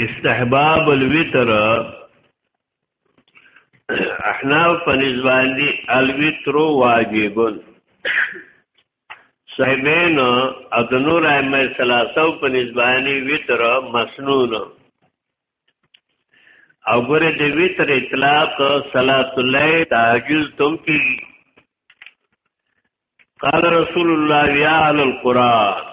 استحباب الوتر احناف په نسبت دي الوتر واجب صاحبین ادنور ائمه ثلاثه په نسبت دي وتر مسنون او ګره د وتر اطلاق صلات الليل تهجد تم کی قال رسول الله يا اهل القران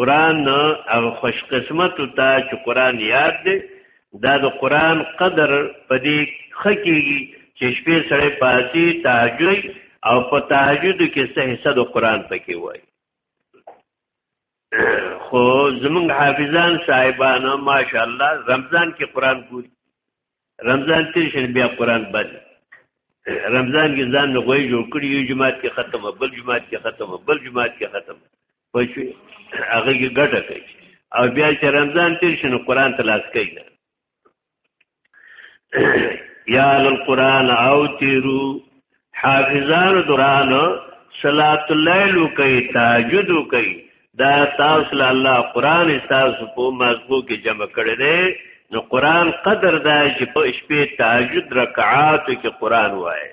قران او خوش قسمت ته چې قران یاد دی دا د قران قدر په دې خکېږي چې شپې سره پاتې تهجد او په تهجد کې څه حصہ د قران پکې وای خو زمونږ حافظان صاحبان ماشاءالله رمضان کې قران پوری رمضان تیر شل بیا قران بند رمضان کې ځان غوي جوړ کړی یو جماعت کې ختمه بل جماعت کې ختمه بل جماعت کې ختمه پښې هغه کې ګټه کوي او بیا چې رمضان تیر شنو قران ته لاس کوي یا القران او تیرو حافظان دران صلات الليل کوي تهجد کوي دا تاسو له الله قران تاسو په مزغو کې جمع کړی دی نو قران قدر دا چې په شپې تهجد رکعات کې قران وایي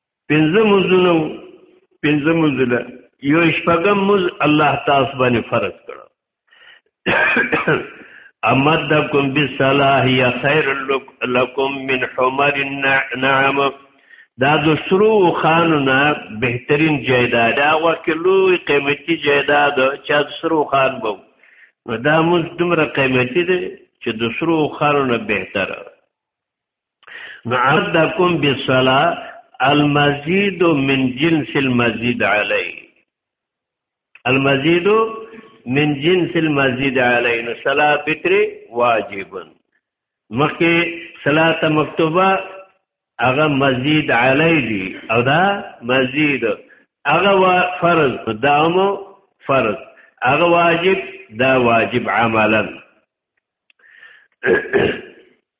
پنځه مزونه پنځه مزله یو شپږم مز الله تاسو باندې فرض کړو امدکم بالصلاه یا خیر لکم من حمر النعم دا د سرو خانونه بهترین جیداد هغه کې لوی قیمتي جیداد چې د سرو خان بو نو دا موږ دومره قیمتي دي چې د سرو خانونه بهتره نعدکم بالصلاه المزید من جنس المزید علی المزید من جنس المزید علی نو صلاه بتر واجب مخکې صلاه مکتوبه هغه مزید علی دی او دا مزید هغه فرض دامو فرض هغه واجب دا واجب عملا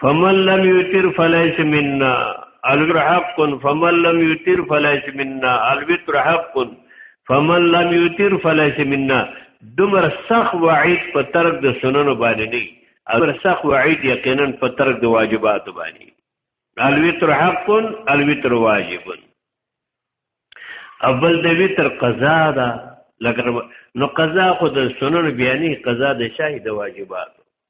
فمن لم يتر فليس منا الوتر حق فمن لم يتر فليس منا الوتر حق فمن لم يتر فليس منا دمر سخ وعید په ترک د سننو باندې نه امر سخ وعید یقینا په ترک د واجبات باندې الوتر حق الوتر واجب اول د وتر قضا ده لکه نو قضا خو د سنن بیانې قضا د شاهد واجبات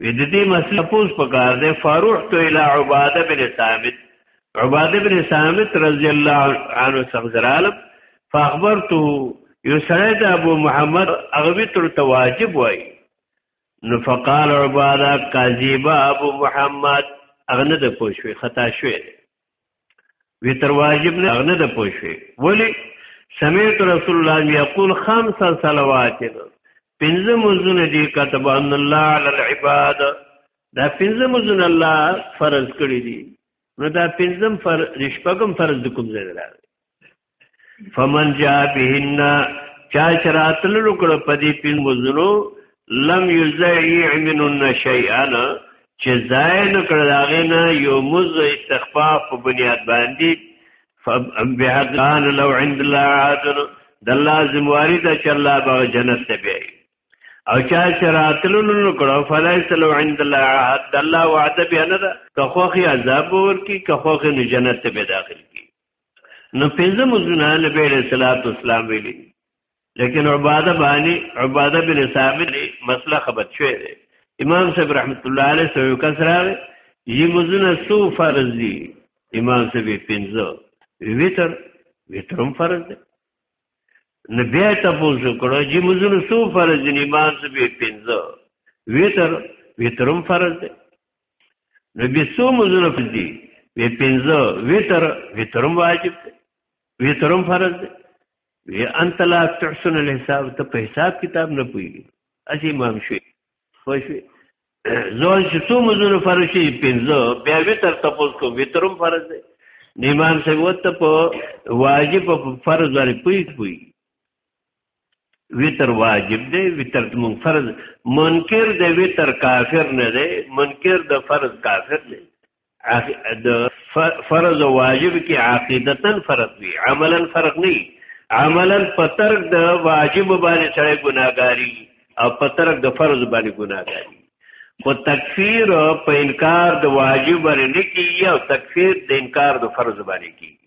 وې د دې مسله پوس پکار دی فاروق تو الی عباده بن ثابت عباده بن ثابت رضی الله عنه څخه فاخبرته یو سره د ابو محمد اغوی تر تواجب وای نو فقال عباده کاذیبا ابو محمد اغنه د پوښوي خطا شوی وی تر واجب نه اغنه د پوښي ولی سمعت رسول الله یقول خمس صلوات پنځه مزونه دي كتب ان الله على العباد دا پنځه مزونه الله فرض کړی دي نو دا پنځم فر رشپګم فرض کوم ځای راغلی فمن جاء بهن چا چراتل لکړه پدی پین وزنو لم یزعی منن شیئا چې ځای نه کړ داغه نه یو مز استخفاف په بنیاد باندې فبهدان لو عند الله عادل د لازم وارد چې الله به جنت ته بیا او چا چې راتلو نو کړه فلایس لو عند الله عهد الله وعده بیا نه ده که خوخي عذاب ورکی که خوخي نو جنت ته به داخل کی نو پنځه مزونه نبی علیہ الصلوۃ والسلام ویلي لیکن عباده باندې عباده بن ثابت مسله خبر شوې ده امام صاحب رحمت الله علیه سو کسره یی مزونه سو فرض دي امام صاحب پنځه ویتر ویترم فرض ده نو بیا تاسو کړه چې مزونه سو فرض دي امام صاحب پنځه ویتر ویترم فرض ده نو بیا څو مزونه پدې وی پنځه ویتر ویترم واجب دی ویترم فرض دی وی انت لا تحسن الحساب ته په حساب کتاب نه پوهیږي اسی امام شوی خو شوی ځان چې څو مزونه فرض شي پنځه بیا ویتر تاسو کو ویترم فرض دی امام صاحب وته په واجب په فرض باندې پوي پوي وتر واجب دی وتر مون فرض منکر دی وتر کافر نه دی منکر د فرض کافر نه د فرض او واجب کې عقیدتا فرق دی عملا فرق نه عملا پتر د واجب باندې سره ګناګاری او پتر د فرض باندې ګناګاری خو تکفیر په انکار د واجب باندې نه کیږي او تکفیر د انکار د فرض باندې کیږي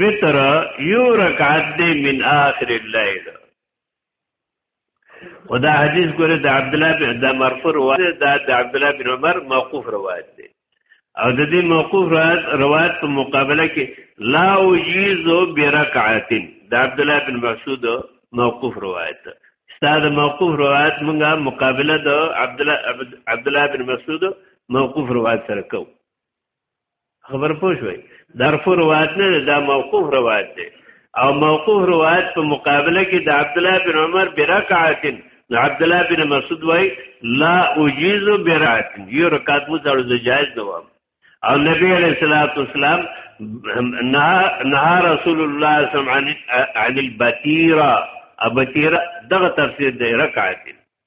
وتر یو رکعت دی من آخر الليل ودا حدیث ګوره د عبد الله بن د مرفوع روایت دا د عبد الله بن عمر موقوف روایت دی او د دې موقوف روایت په مقابله کې لا وجیز برکعت د عبد الله بن مسعود موقوف روایت استاد موقوف روایت مونږه مقابله د عبد الله عبد الله بن مسعود موقوف روایت سره کوو خبر پوه شوي درفو روایت نه دا موقوف روایت دی او موقوف روایت په مقابله کې د عبد الله بن عمر برکعت عبد الله بن مسعود وای لا اجیز برکعت یو رکعت مو ځړو د جایز نه وام او نبی علیہ الصلوۃ والسلام نهى رسول الله صلی الله علیه وسلم عن البتیرا ابتیرا دغه تفسیر دی رکعت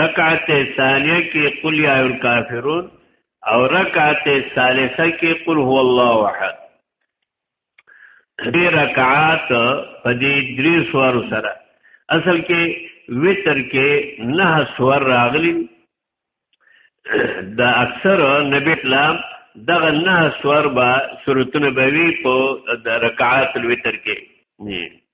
رکعت ثانیه کې قل یا الکافرون او رکعت ثالثه کې قل هو الله احد دې رکعات په دې درې سوار سره اصل کې وتر کې نه سوار راغلي دا اکثر نبی اسلام دغه نه سوار با سورتونه به وی په رکعات الوتر کې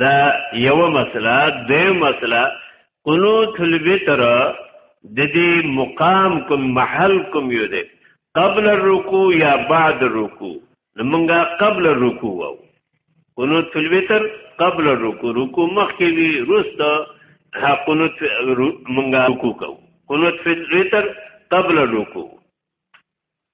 دا یو مسله دې مسله قنوت الوتر د دې مقام کوم محل کوم یو دی قبل الرکوع یا بعد الرکوع نمنګه قبل الرکوع وو قنوت الوتر قبل الرکوع رکوع مخکې وی روسته ها قنوت منګه رکوع کو قنوت الوتر قبل الرکوع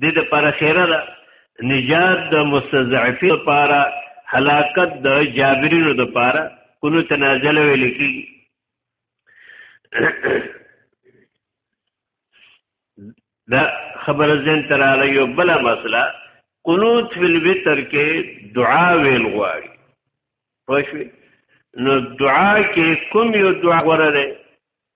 دې د پر خیره ده نجات د مستضعفین لپاره هلاکت د جابرینو لپاره کونو تنازل ویل کی دا خبر زین تر علی یو بل مسله قنوت فی الوتر کې دعا ویل غواړي پښوی نو دعا کې کوم یو دعا غوړه ده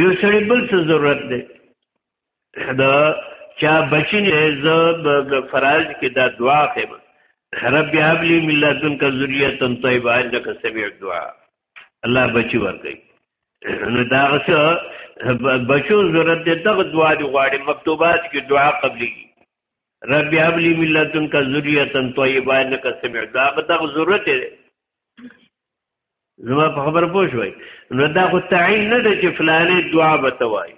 یو سړی بل څه ضرورت دی دا چا بچی نه زه د فرایض کې دا دعا کوم رب هب لي من لدنك ذريه طيبه انك سميع الدعاء الله بچی ورکړي نو دا څه بچو ضرورت دی دغه دعا دی غواړي مکتوبات کې دعا قبلي رب هب لي من لدنك ذريه طيبه انك سميع الدعاء دغه ضرورت دی زما په خبر پوه شوي نو دا خو تعین نه ده چې فلانې دعا به ته وایي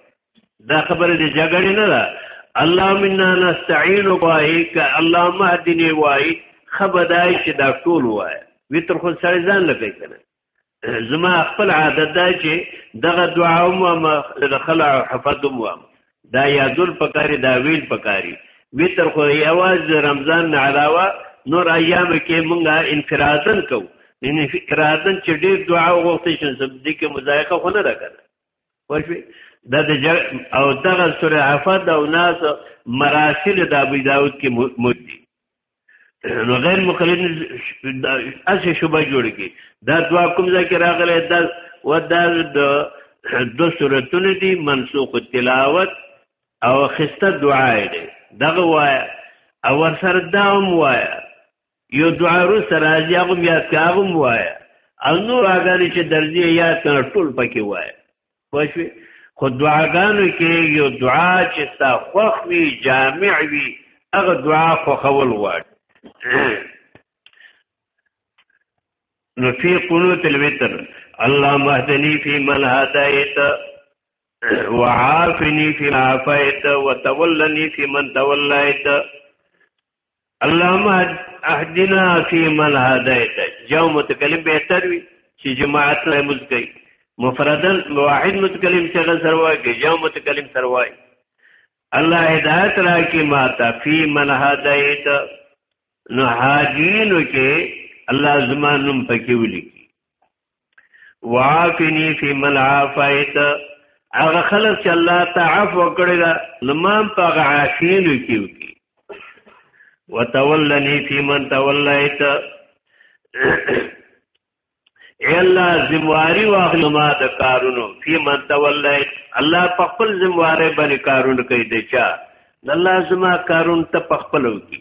دا خبره د جګړې نه ده اللهم انا نستعين بك اللهم اهدني وای خبردای چې دا ټول وای وتر خو سړی ځان لګی کنه زما خپل عادت دا چې دغه دعا هم ما خلع حفظ هم دا یادول پکاري دا ویل پکاري وتر خو یواز رمضان نه علاوه نور ایام کې مونږه انفرادن کو ان انفرادن چې ډیر دعا وغوښتې شي سبدي کې مزایقه خو نه راکړه واښوي دا د جر او دغه سوره عفد او ناس مراسل د ابو داود کې مودي نو غیر مقلد اسی شبه جوړ کی دا دوا کوم ځای کې راغلی دا و دا د دو سورتونه دي منسوخ تلاوت او خسته دعا دی دغه وای او ورسره دا هم وای یو دعا رو سره یغم یاد کاغم وای او نور هغه چې درځي یاد کړ ټول پکې وای پښوی خو دعاګانو کې یو دعا چې ستا خوښ وي جامع وي هغه دعا خو خول غواړي نو فی قنوت الوتر اللهم اهدنی فی من هدایت وعافنی فی ما عافیت وتولنی فی من تولیت اللهم اهدنا فی من هدایت جو متکلم بهتر وي چې جماعت له مزګي مفردن واحد متکلم چې غل سره وایي جو متکلم سره وایي الله هدایت را کی ماتا فی من هدایت نو حاجینو کې الله زمانم پکې ولیکي وعافنی فی من عافیت هغه خلک چې الله تعاف وکړی دا لمام په هغه عافینو کې وکي وتولنی فی من تولیت ای الله زمواري واخلو ما د کارونو فی من تولیت الله په خپل زمواري باندې کارونه کوي دچا الله زما کارون ته په خپل وکي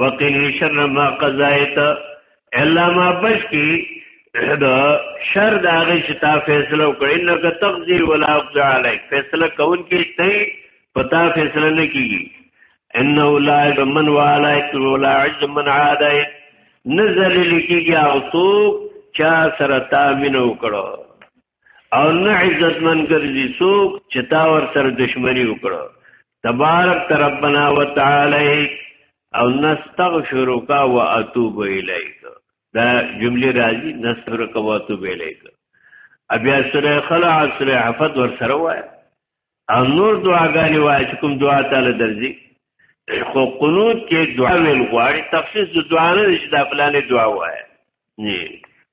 وقنی شر ما قضایت الا ما بچ کی دا شر دا غی چې تا فیصله وکړې انک تقضی ولا اقضى علیک فیصله کون کې ته پتا فیصله نه کیږي انه لا من والایت ولا عز من عادایت نزل لکیږي او تو چا سره تا مینو کړو او نه عزت من ګرځي څوک چې تا ور سره دښمنی وکړو تبارک ربنا وتعالى او نستغفرك واتوب اليك دا جمله راځي نستغفرك واتوب اليك بیا سره خلع سره حفظ ور سره وای او نور دعاګانې وای چې کوم دعا تعالی درځي خو قنوت کې دعا ویل غواړي تخصیص د دعا نه چې د فلانې دعا وای نه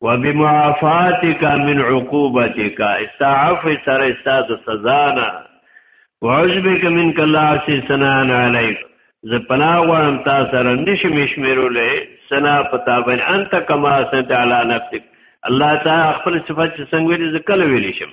وبمعافاتک من عقوبتک استعف سر استاد سزانا وعجبک منک الله سی سنان علیک ز پنا غوړم تا سره نش مشمیرولې سنا پتا بن انت کما سنت علی نفسک الله تعالی خپل صفات څنګه ویل ز کله ویل شم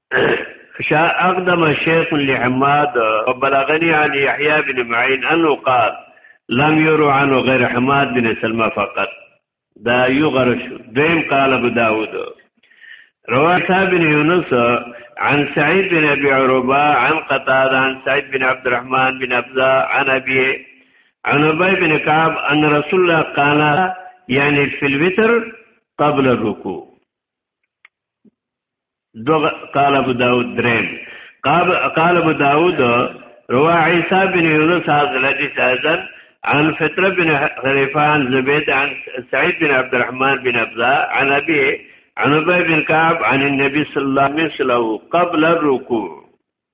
شاء اقدم شيخ لحماد وبلغني عن يحيى بن معين انه قال لم يرو عنه غير حماد بن سلمى فقط دا يغرش دیم قال ابو داود رواه بن يونس عن سعيد بن ابي عروبه عن قتاده عن سعيد بن عبد الرحمن بن ابزا عن ابي عن ابي بن كعب ان رسول الله قال يعني في الوتر قبل الركوع دو قال ابو داود درين قال ابو داود روى عيسى بن يونس هذا الحديث هذا عن فترة بن خليفة عن زبيد عن سعيد بن عبد الرحمن بن أبزاء عن أبيه عن أبي بن كعب عن النبي صلى الله عليه وسلم قبل الركوع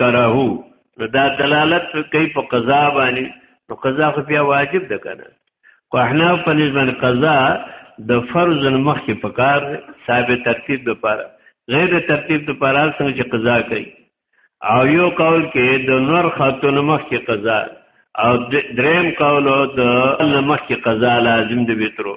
کرهو نو دا دلالت کوي په قضا باندې نو قضا خو بیا واجب ده کنه کو احنا په نسبت قضا د فرض مخ کې پکار ثابت ترتیب د پاره غیر ترتیب د پاره څنګه چې قضا کوي او یو قول کې د نور خاتون مخ کې قضا او دریم قول د مخ کې قضا لازم دی وترو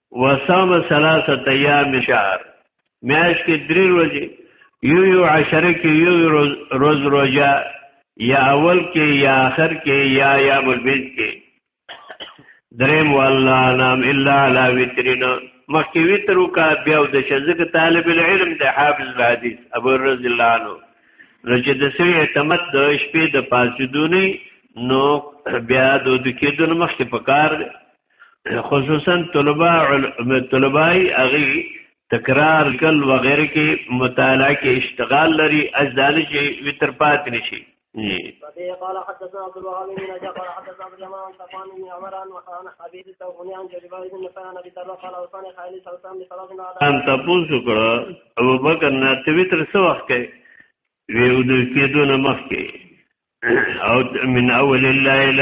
وصام ثلاثه ایام شهر میاش کې درې ورځې یو یو عشره کې یو روز روزه یا اول کې یا آخر کې یا یا البید کې دریم والله نام الا علی وترنا مخکې وتر وکا بیا د شزک طالب العلم د حافظ الحدیث ابو رضی الله عنه رجه د سوی اعتماد د شپې د پاسیدونی نو بیا د دکیدون مخکې پکار دی خصوصا طلبه طلبای اغي تکرار کل وغیرہ کې مطالعه کې اشتغال لري اجدانه شي وتر پات نشي وبه قال حدثنا عبد الوهاب بن نجاح قال حدثنا عبد الرحمن عن صفوان بن عمر عن عن ابي التوهني عن جرير بن نفيع عن ابي ذر قال اوصان خالد سلطان بثلاث على ان تاسو کړه ابو بکر نه توی تر څو وخت کې ویو د کېدو نه مخکې او من اول الليل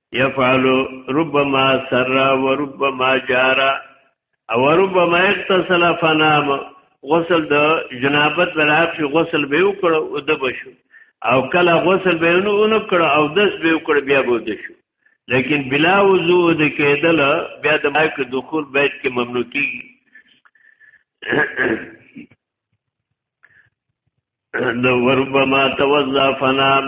يفعل ربما سر وربما جار او ربما اغتسل فنام غسل د جنابت برابر شي غسل به وکړ او د بشو او کله غسل به نو اون کړ او دس به وکړ بیا به د شو لیکن بلا وضو د کېدل بیا د مایک دخول بیت کې ممنوع کیږي نو وربما توضا فنام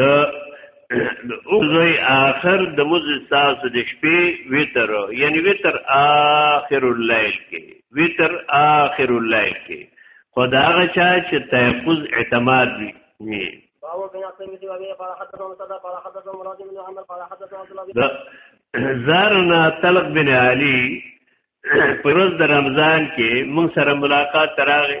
د اوزوی آخر د موز ساس د شپې ویتر یعنی ویتر آخر الليل کې ویتر آخر الليل کې خدا هغه چا چې تحفظ اعتماد وي زارنا طلق بن علي پروز د رمضان کې مون سره ملاقات تراغه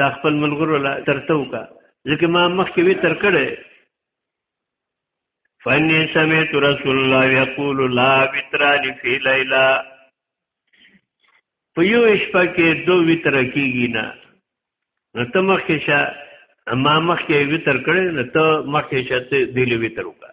تا خپل ملګرو لا ترته وکا ځکه ما مخکې وی تر کړه فنی سمعت رسول الله یقول لا وتران فی لیلا په یو شپه کې دو وتر کیږي نه نو ته مخکې شه ما مخکې وتر کړې نو ته مخکې شه ته دی وتر وکا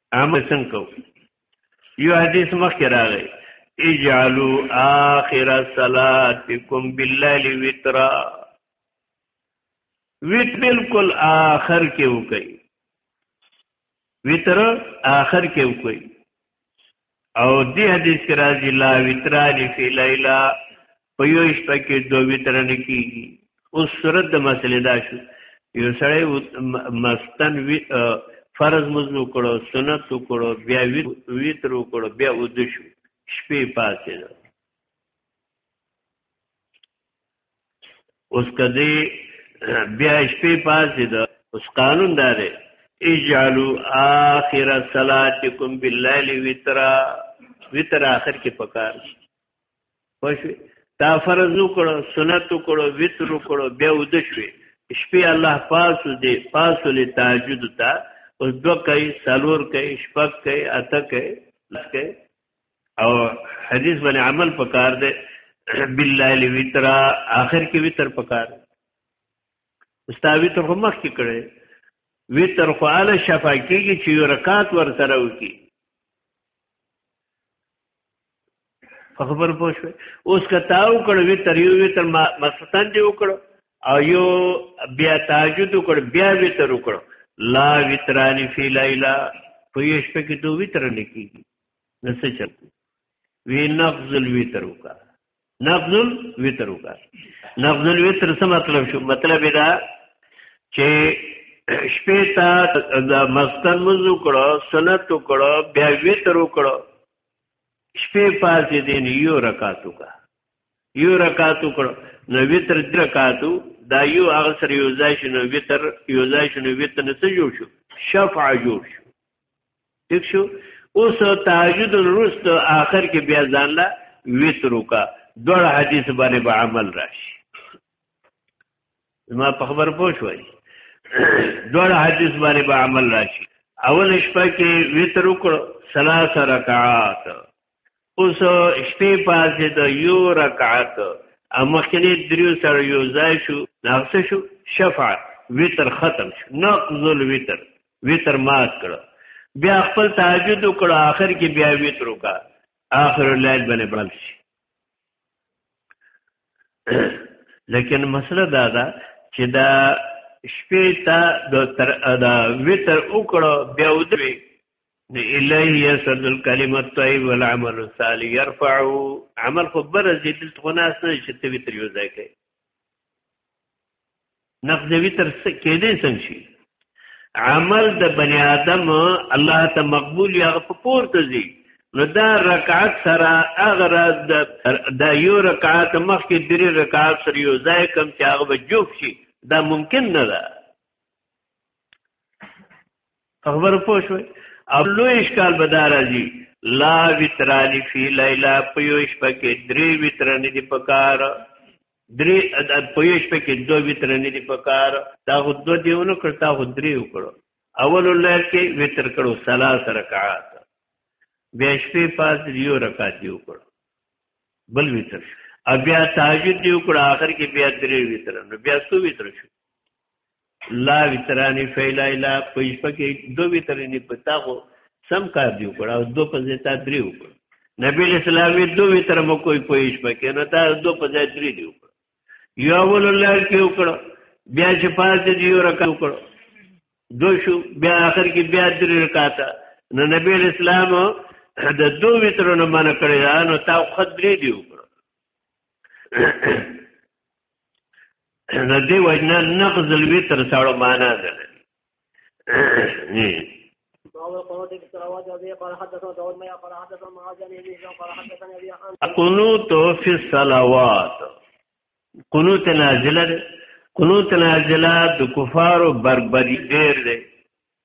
عمل څنګه کو یو حدیث مخکې راغی اجعلوا آخر صلاتکم باللیل وترا ویت بالکل آخر کې وکي وتر آخر کې وکي او دې حدیث کې راځي لا وترانی فی لیلا په یو شپه کې دوه وتر نه کیږي اوس صورت د مسلې دا شو یو سړی مستن وی فرض مزو کړو سنت کړو بیا ویتر کړو بیا ود شو شپې پاتې ده اوس کدی بیا شپې پاتې ده اوس قانون داره اجعلوا اخر صلاتکم بالليل وترا وتر اخر کې پکار پښوی تا فرض وکړو سنت وکړو وتر وکړو بیا ود شوي شپې الله پاسو دې پاسو له تهجد ته اوس دو کوي سالور کوي شپک کوي اته کوي لس کوي او حدیث باندې عمل پکار دی بالله لوتر اخر کې وتر پکار استاوی تر مخ کې کړي وتر خو اله شفاکیږي چې یو رکعت ور سره وکي خبر پوه شو اوس که تا وکړ وی تر یو وی تر مستان دی وکړ او یو بیا تهجد وکړ بیا وی تر وکړ لا وترانی فی لیلا په یو شپه کې دوه وی تر نه کیږي نسه چل وی نفذ الوی تر وکړ نقض الوتر وکړ نقض الوتر څه مطلب شو مطلب دا چې شپې ته د مستن مزو کړو سنت کړو بیا وتر وکړو شپې پاتې دین یو رکعت وکړه یو رکعت وکړو نو وتر د رکعاتو دا یو هغه سره یو ځای شنو وتر یو ځای شنو وتر نه څه جوړ شو شفع جوړ شو ٹھیک شو اوس تهجد وروسته آخر کې بیا ځان لا وتر وکا دوړ حدیث باندې به عمل راشي ما په خبر پوه شوي دوړ حدیث باندې به عمل راشي اول شپه کې وتر وکړو ثلاث رکعات اوس شپې پاسې د یو رکعت مخکنی دریو سره یو ځای شو ناقص شو شفع وتر ختم شو نقض الوتر وتر مات کړ بیا خپل تهجد وکړ آخر کې بیا وتر وکا آخر الليل باندې بلل شي لیکن مسله دا ده چې دا شپې ته د تر دا وتر وکړو بیا ودوي نو الیه یسد الکلمه الطیب والعمل الصالح يرفع عمل خو برز دې دلته خو ناس نه چې توی تر یو ځای کوي نقد وی تر کېدې څنګه شي عمل د بنی آدم الله ته مقبول یا په پور ته ځي نو دا رکعت سره اگر دا یو رکعت مخکې درې رکعت سره یو ځای کم چې هغه به جوف شي دا ممکن نه ده خبر پوه شوي او لوی اشکال به دا راځي لا وترانی فی لیلا په یو شپه کې درې وترنې دي په کار درې په یو شپه کې دوه وترنې دي په کار دا خو دوه دیونه کړ تا خو درې وکړو اول ليل کې وتر کړو ثلاث رکعات بیا شپې پاس یو رکعت دی وکړو بل وتر بیا تهجد دی وکړو اخر کې بیا درې وتر نو بیا څو وتر شو لا وترانی فیلا الا پېښ پکې دو وترنی پتاغو سم کار دی وکړ او دو په ځای تا درې وکړ نبی اسلامي دو وتر مو کوئی پېښ پکې نه تا دو په ځای درې دی وکړ یو ول الله کې وکړ بیا چې پاتې دی یو رکعت وکړ دو شو بیا اخر کې بیا درې رکعات نو نبی اسلام د دو وترونو منع کړی نو تا خدري دی وکړ نه دی وجنا نقض الوتر سره معنا ده قنوت فی الصلوات قنوت نازله قنوت نازله د کفارو بربری ډیر دی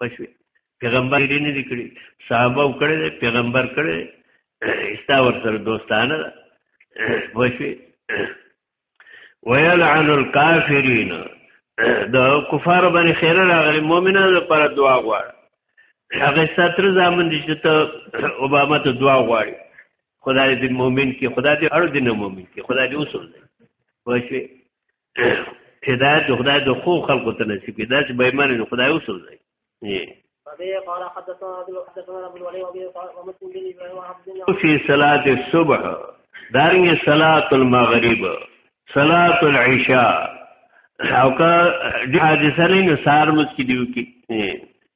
پښوی پیغمبر دې نه کړی صحابه وکړي پیغمبر کړي استا ور سره دوستانه پښوی ويلعن الكافرين د کفار باندې خیر راغلی مؤمنانو لپاره دعا غواړي هغه ستر ځامن دي چې ته اوباما ته دعا غواړي خدای دې مؤمن کې خدای دې اړ دې نه مؤمن کې خدای دې وسول دی واښوي هدایت د خدای د خو خلکو ته نصیب کړي دا چې به ایمان نه خدای وسوځي فی صلاة الصبح دارنګ صلاة المغرب صلاة العشاء او که حادثه نه نصار مسجد یو کې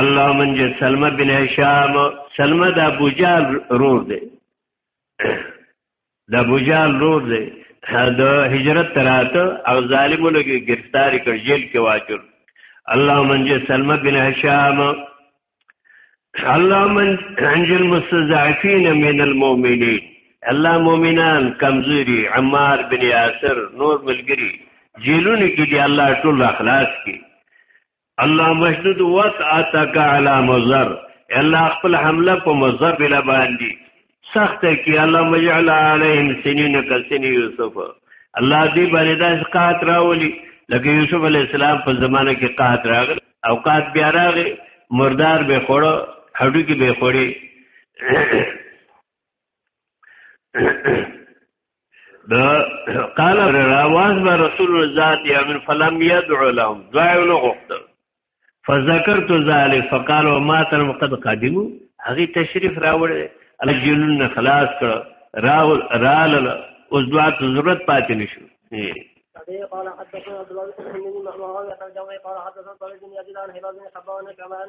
الله من جه سلمه بن هشام سلمه د ابو جال رور دی د ابو جال رور دی د هجرت تراته او ظالمونو کې گرفتار کړ جیل کې واچول الله من جه سلمه بن هشام الله من انجل مستضعفين من المؤمنين الله مؤمنان کمزوري عمار بن یاسر نور ملګری جیلونه کې دی الله ټول اخلاص کی الله مشدود وت اتک علی مزر الله خپل حمله په مزر بلا باندې سخت کی الله مجعل علیهم سنین کسن یوسف الله دې باندې داس قات راولي لکه یوسف علی السلام په زمانه کې قات راغ او قات بیا راغی مردار به خړو هډو کې به خړی دا قال رواز ما رسول الله ذات یا من فلم يدعو لهم دعوا له غفته فذكرت ذلك فقال وما ترى قد قدموا هغه تشریف راوړل الجنون خلاص کړ راول رال اوس دعا ضرورت پاتې نشو به قال حدثنا عبد الله بن حميد بن معاوية الجوي قال حدثنا طارق بن يزيد عن هلال بن حبان كما عن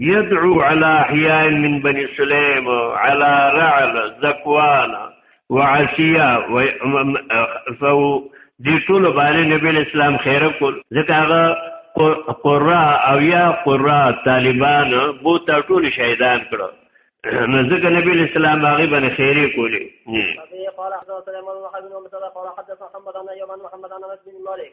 يدعو على احياء من بني سليم على رعل زكوان وعشيا فهو دي ټول باندې نبی اسلام خیر کول ځکه هغه قرا او یا قرا طالبان بو تا ټول شهیدان کړو نو ځکه نبی اسلام هغه باندې خیری کولی قال حدثنا سليمان بن حرب بن مسعود قال حدثنا محمد بن محمد بن مالك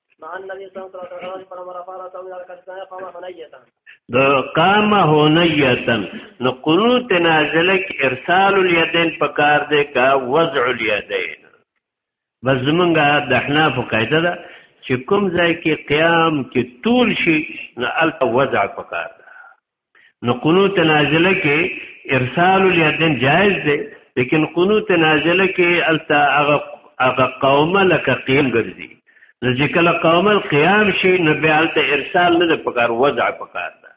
مع النبي صلى الله عليه وسلم فلما رفع راسه الى الكتاب قام هنيتا د قام هنيتا نو قنوت نازله کې ارسال اليدين پکار دی کا وضع اليدين بس زمونږه د احناف قاعده ده چې کوم ځای کې قیام کې طول شي نو الته وضع پکار ده نو قنوت نازله کې ارسال الیدین جائز دی لیکن قنوت نازله کې التا هغه هغه قومه لکه قیام ګرځي نو چې کله قومه قیام شي نو بیا التا ارسال نه پکار وضع پکار ده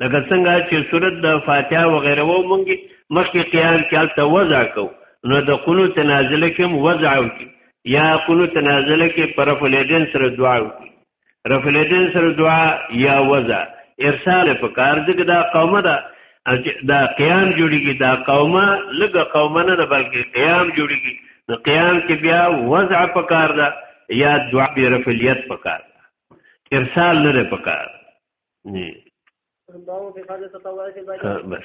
لکه څنګه چې صورت د فاتحه و غیره و مونږه مخکې قیام کې التا وضع کو نو د قنوت نازله کې وضع وکي یا قنوت نازله کې پرف الیدین سره دعا وکي رفع الیدین سره دعا یا وضع ارسال په کار دې دا قومه ده دا قیام جوړیږي دا قومه لګه قومه نه ده بلکې قیام جوړیږي نو قیام کې بیا وضع په کار ده یا دعا به رفع الیت په کار ده ارسال نه په کار نه بس